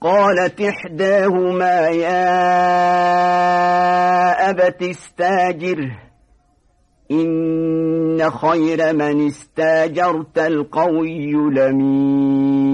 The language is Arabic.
قالت إحداهما يا أبت استاجره إن خير من استاجرت القوي لمين؟